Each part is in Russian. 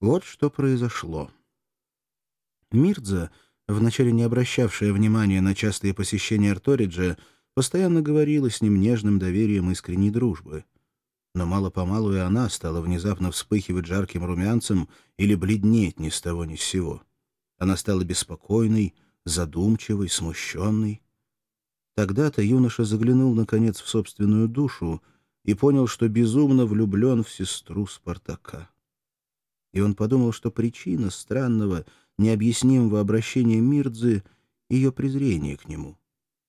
Вот что произошло. Мирдза, вначале не обращавшая внимания на частые посещения Арториджа, постоянно говорила с ним нежным доверием искренней дружбы. Но мало-помалу и она стала внезапно вспыхивать жарким румянцем или бледнеть ни с того ни с сего. Она стала беспокойной, задумчивой, смущенной. Тогда-то юноша заглянул, наконец, в собственную душу и понял, что безумно влюблен в сестру Спартака. И он подумал, что причина странного, необъяснимого обращения Мирдзы — ее презрение к нему.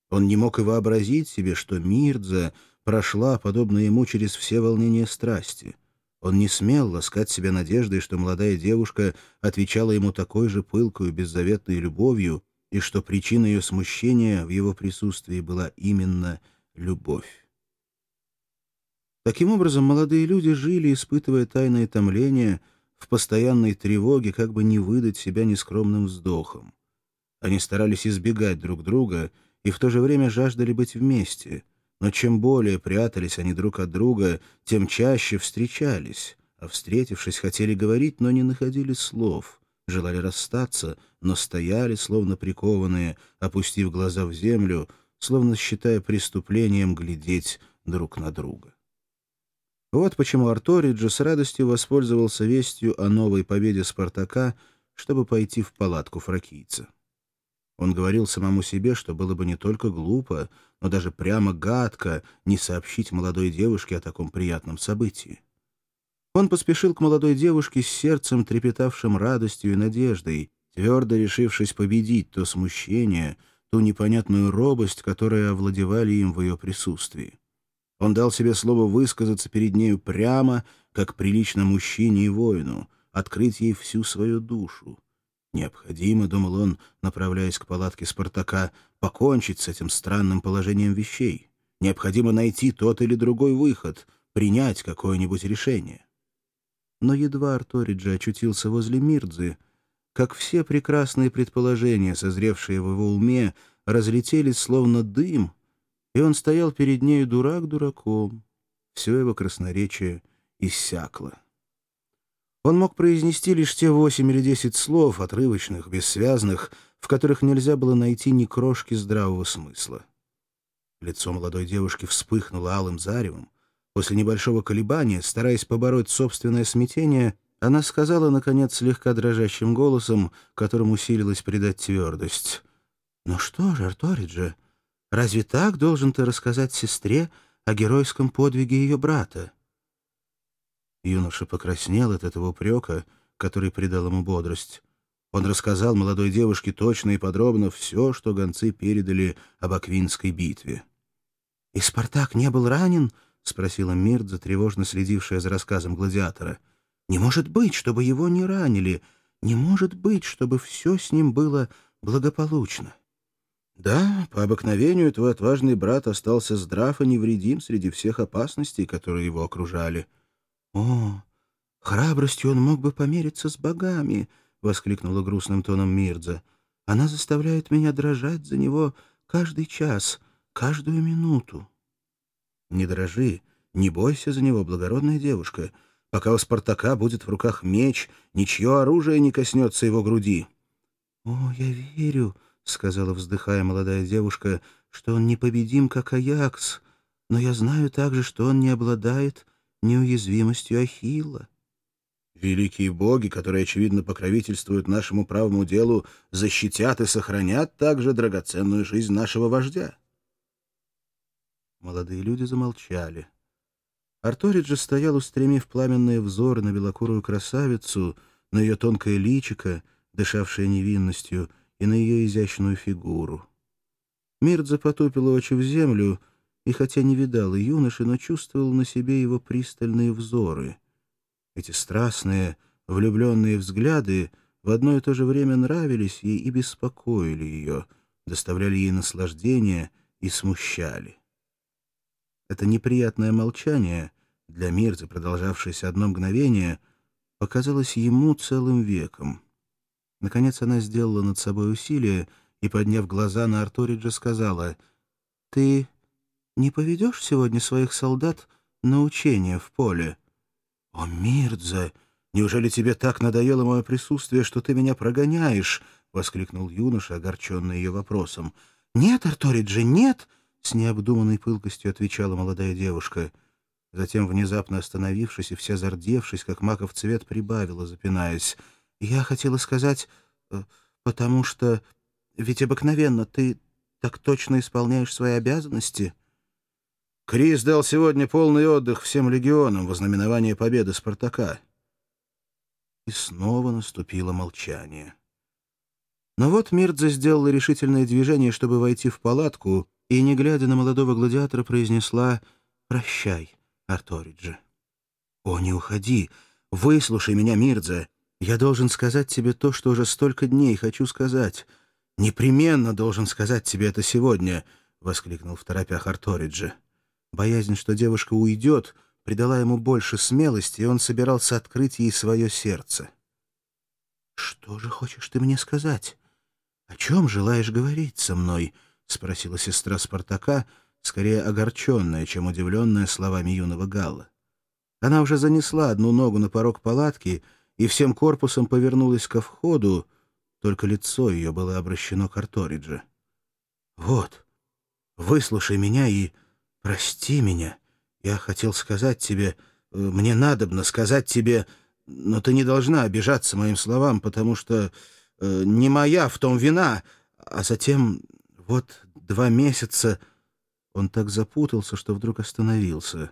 Он не мог и вообразить себе, что Мирдза прошла, подобно ему, через все волнения страсти. Он не смел ласкать себя надеждой, что молодая девушка отвечала ему такой же пылкою, беззаветной любовью, и что причина ее смущения в его присутствии была именно любовь. Таким образом, молодые люди жили, испытывая тайное томление, в постоянной тревоге, как бы не выдать себя нескромным вздохом. Они старались избегать друг друга и в то же время жаждали быть вместе, но чем более прятались они друг от друга, тем чаще встречались, а встретившись, хотели говорить, но не находили слов — желали расстаться, но стояли, словно прикованные, опустив глаза в землю, словно считая преступлением глядеть друг на друга. Вот почему Арториджи с радостью воспользовался вестью о новой победе Спартака, чтобы пойти в палатку фракийца. Он говорил самому себе, что было бы не только глупо, но даже прямо гадко не сообщить молодой девушке о таком приятном событии. Он поспешил к молодой девушке с сердцем, трепетавшим радостью и надеждой, твердо решившись победить то смущение, ту непонятную робость, которая овладевали им в ее присутствии. Он дал себе слово высказаться перед нею прямо, как прилично мужчине и воину, открыть ей всю свою душу. Необходимо, — думал он, направляясь к палатке Спартака, — покончить с этим странным положением вещей. Необходимо найти тот или другой выход, принять какое-нибудь решение. Но едва Арториджи очутился возле Мирдзы, как все прекрасные предположения, созревшие в его уме, разлетелись словно дым, и он стоял перед нею дурак дураком. Все его красноречие иссякло. Он мог произнести лишь те восемь или десять слов, отрывочных, бессвязных, в которых нельзя было найти ни крошки здравого смысла. Лицо молодой девушки вспыхнуло алым заревом, После небольшого колебания, стараясь побороть собственное смятение, она сказала, наконец, слегка дрожащим голосом, которым усилилась придать твердость. «Ну что же, Арториджа, разве так должен ты рассказать сестре о геройском подвиге ее брата?» Юноша покраснел от этого упрека, который придал ему бодрость. Он рассказал молодой девушке точно и подробно все, что гонцы передали об Аквинской битве. «И Спартак не был ранен?» — спросила Мирдза, тревожно следившая за рассказом гладиатора. «Не может быть, чтобы его не ранили. Не может быть, чтобы все с ним было благополучно». «Да, по обыкновению твой отважный брат остался здрав и невредим среди всех опасностей, которые его окружали». «О, храбростью он мог бы помериться с богами», — воскликнула грустным тоном Мирдза. «Она заставляет меня дрожать за него каждый час, каждую минуту». Не дрожи, не бойся за него, благородная девушка. Пока у Спартака будет в руках меч, ничье оружие не коснется его груди. — О, я верю, — сказала, вздыхая молодая девушка, — что он непобедим, как Аякс, но я знаю также, что он не обладает неуязвимостью Ахилла. Великие боги, которые, очевидно, покровительствуют нашему правому делу, защитят и сохранят также драгоценную жизнь нашего вождя. Молодые люди замолчали. Арториджи стоял, устремив пламенные взоры на белокурую красавицу, на ее тонкое личико, дышавшее невинностью, и на ее изящную фигуру. Мирдза потупила очи в землю, и хотя не видал и юноши, но чувствовал на себе его пристальные взоры. Эти страстные, влюбленные взгляды в одно и то же время нравились ей и беспокоили ее, доставляли ей наслаждение и смущали. Это неприятное молчание, для Мирзы, продолжавшееся одно мгновение, показалось ему целым веком. Наконец она сделала над собой усилие и, подняв глаза на Арториджа, сказала, «Ты не поведешь сегодня своих солдат на учение в поле?» «О, Мирдзе, Неужели тебе так надоело мое присутствие, что ты меня прогоняешь?» — воскликнул юноша, огорченный ее вопросом. «Нет, Арториджи, нет!» — с необдуманной пылкостью отвечала молодая девушка. Затем, внезапно остановившись и вся зардевшись, как маков цвет, прибавила, запинаясь. «Я хотела сказать, э, потому что... Ведь обыкновенно ты так точно исполняешь свои обязанности». Крис дал сегодня полный отдых всем легионам во знаменование победы Спартака. И снова наступило молчание. Но вот Мирдзе сделала решительное движение, чтобы войти в палатку, и, не глядя на молодого гладиатора, произнесла «Прощай, Арториджи». «О, не уходи! Выслушай меня, Мирдзе! Я должен сказать тебе то, что уже столько дней хочу сказать. Непременно должен сказать тебе это сегодня!» — воскликнул в торопях Арториджи. Боязнь, что девушка уйдет, придала ему больше смелости, и он собирался открыть ей свое сердце. «Что же хочешь ты мне сказать? О чем желаешь говорить со мной?» — спросила сестра Спартака, скорее огорченная, чем удивленная словами юного Галла. Она уже занесла одну ногу на порог палатки и всем корпусом повернулась ко входу, только лицо ее было обращено к Арторидже. «Вот, выслушай меня и прости меня. Я хотел сказать тебе, э, мне надобно сказать тебе, но ты не должна обижаться моим словам, потому что э, не моя в том вина. А затем, вот два месяца, он так запутался, что вдруг остановился».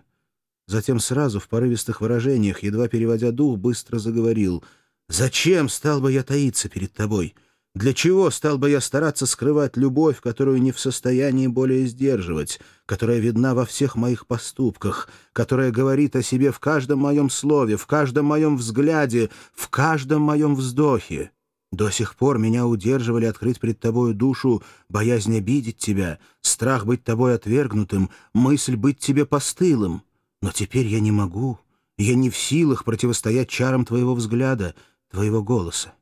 Затем сразу, в порывистых выражениях, едва переводя дух, быстро заговорил. «Зачем стал бы я таиться перед тобой? Для чего стал бы я стараться скрывать любовь, которую не в состоянии более сдерживать, которая видна во всех моих поступках, которая говорит о себе в каждом моем слове, в каждом моем взгляде, в каждом моем вздохе?» До сих пор меня удерживали открыть пред тобою душу боязнь обидеть тебя, страх быть тобой отвергнутым, мысль быть тебе постылым. Но теперь я не могу, я не в силах противостоять чарам твоего взгляда, твоего голоса.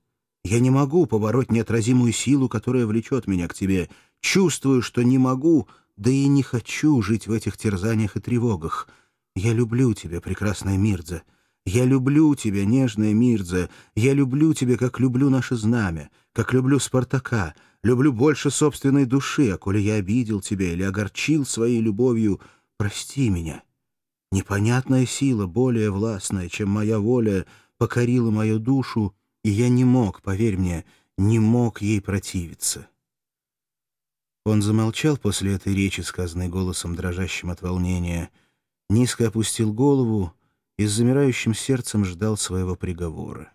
Я не могу побороть неотразимую силу, которая влечет меня к тебе. Чувствую, что не могу, да и не хочу жить в этих терзаниях и тревогах. Я люблю тебя, прекрасная Мирдза. Я люблю тебя, нежная Мирдза. Я люблю тебя, как люблю наше знамя, как люблю Спартака. Люблю больше собственной души, а коли я обидел тебя или огорчил своей любовью, прости меня. Непонятная сила, более властная, чем моя воля, покорила мою душу, и я не мог, поверь мне, не мог ей противиться. Он замолчал после этой речи, сказанной голосом, дрожащим от волнения, низко опустил голову и с замирающим сердцем ждал своего приговора.